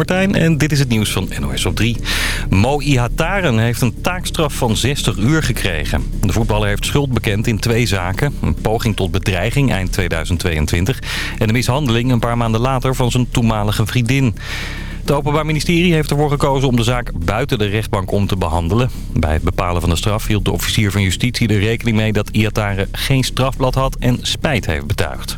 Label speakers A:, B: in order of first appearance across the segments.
A: Martijn en dit is het nieuws van NOS op 3. Mo Ihataren heeft een taakstraf van 60 uur gekregen. De voetballer heeft schuld bekend in twee zaken. Een poging tot bedreiging eind 2022 en een mishandeling een paar maanden later van zijn toenmalige vriendin. Het Openbaar Ministerie heeft ervoor gekozen om de zaak buiten de rechtbank om te behandelen. Bij het bepalen van de straf hield de officier van justitie er rekening mee dat Iatare geen strafblad had en spijt heeft betuigd.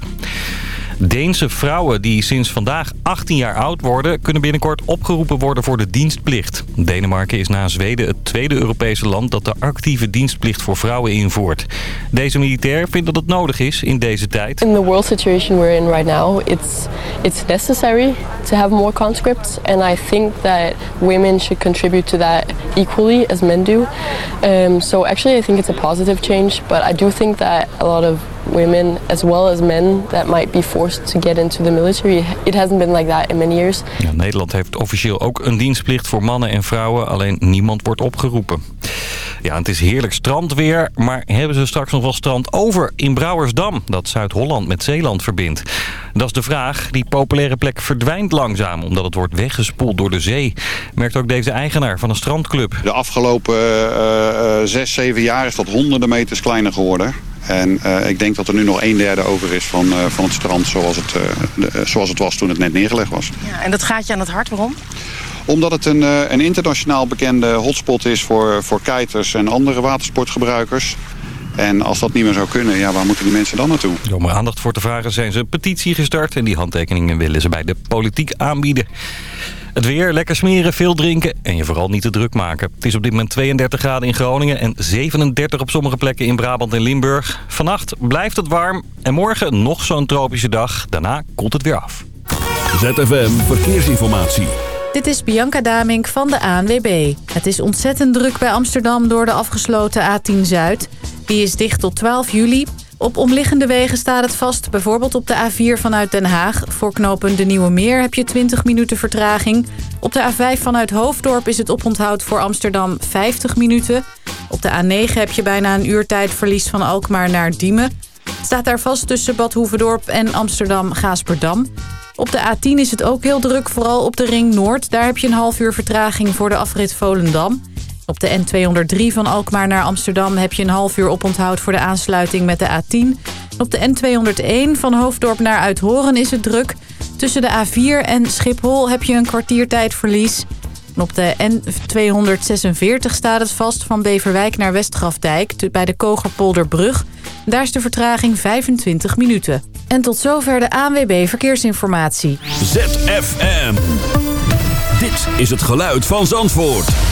A: Deense vrouwen die sinds vandaag 18 jaar oud worden... kunnen binnenkort opgeroepen worden voor de dienstplicht. Denemarken is na Zweden het tweede Europese land... dat de actieve dienstplicht voor vrouwen invoert. Deze militair vindt dat het nodig is in deze tijd.
B: In the world situation we're in right now, it's it's necessary to have more conscripts, and I think that women should contribute to that equally as men do. Um, so actually, I think it's a positive change, but I do think that a lot of women as well as men that might be forced to get into the military. It hasn't been like that in many years.
A: Ja, Nederland heeft officieel ook een dienstplicht voor mannen en vrouwen, alleen niemand wordt opgeroepen. Ja, het is heerlijk strandweer, maar hebben ze straks nog wel strand over in Brouwersdam, dat Zuid-Holland met Zeeland verbindt? Dat is de vraag. Die populaire plek verdwijnt langzaam omdat het wordt weggespoeld door de zee. Merkt ook deze eigenaar van een strandclub.
C: De afgelopen uh, uh, zes, zeven jaar is dat honderden meters kleiner geworden. En uh, ik denk dat er nu nog een derde over is van, uh, van het strand zoals het, uh, de, zoals het was toen het net neergelegd was.
D: Ja, en dat gaat je aan het hart, waarom?
C: Omdat het een, een internationaal bekende hotspot is voor, voor kiters en andere watersportgebruikers. En als dat niet meer zou kunnen, ja, waar moeten die mensen dan naartoe?
A: Om er aandacht voor te vragen zijn ze een petitie gestart... en die handtekeningen willen ze bij de politiek aanbieden. Het weer, lekker smeren, veel drinken en je vooral niet te druk maken. Het is op dit moment 32 graden in Groningen en 37 op sommige plekken in Brabant en Limburg. Vannacht blijft het warm en morgen nog zo'n tropische dag. Daarna koelt het weer af.
E: ZFM Verkeersinformatie.
F: Dit is Bianca Damink van de ANWB. Het is ontzettend druk bij Amsterdam door de afgesloten A10 Zuid. Die is dicht tot 12 juli. Op omliggende wegen staat het vast, bijvoorbeeld op de A4 vanuit Den Haag. Voor knopen de Nieuwe Meer heb je 20 minuten vertraging. Op de A5 vanuit Hoofddorp is het oponthoud voor Amsterdam 50 minuten. Op de A9 heb je bijna een uur tijdverlies van Alkmaar naar Diemen. Staat daar vast tussen Bad Hoeverdorp en Amsterdam-Gaasperdam. Op de A10 is het ook heel druk, vooral op de Ring Noord. Daar heb je een half uur vertraging voor de afrit Volendam. Op de N203 van Alkmaar naar Amsterdam heb je een half uur oponthoud voor de aansluiting met de A10. Op de N201 van Hoofddorp naar Uithoren is het druk. Tussen de A4 en Schiphol heb je een kwartiertijdverlies. Op de N246 staat het vast van Beverwijk naar Westgrafdijk bij de Kogerpolderbrug. Daar is de vertraging 25 minuten. En tot zover de ANWB Verkeersinformatie.
E: ZFM. Dit is het geluid van Zandvoort.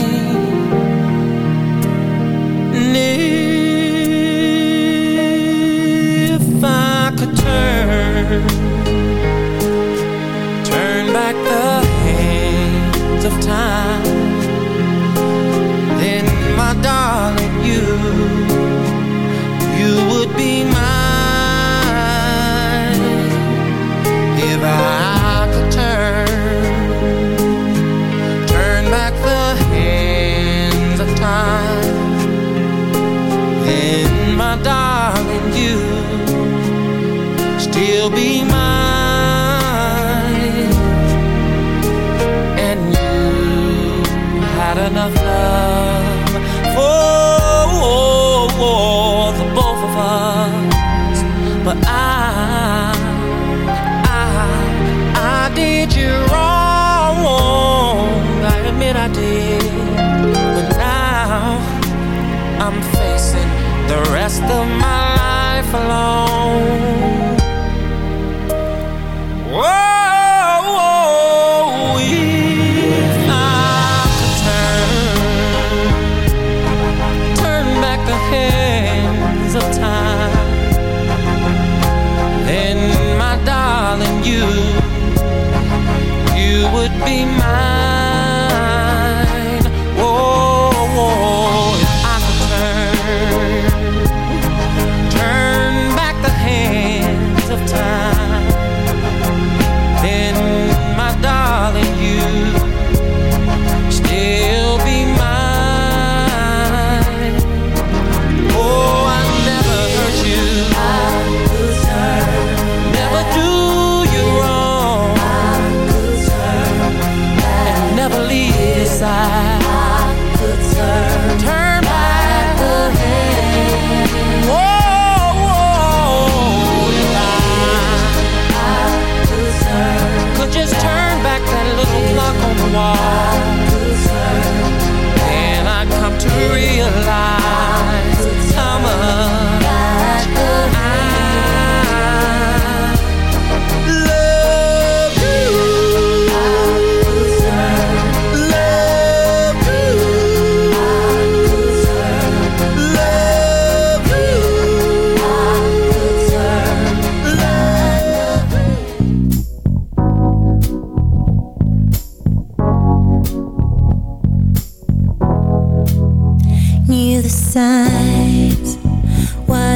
G: Then my darling, you, you would be for both of us. But I I I did you wrong, I admit I did, but now I'm facing the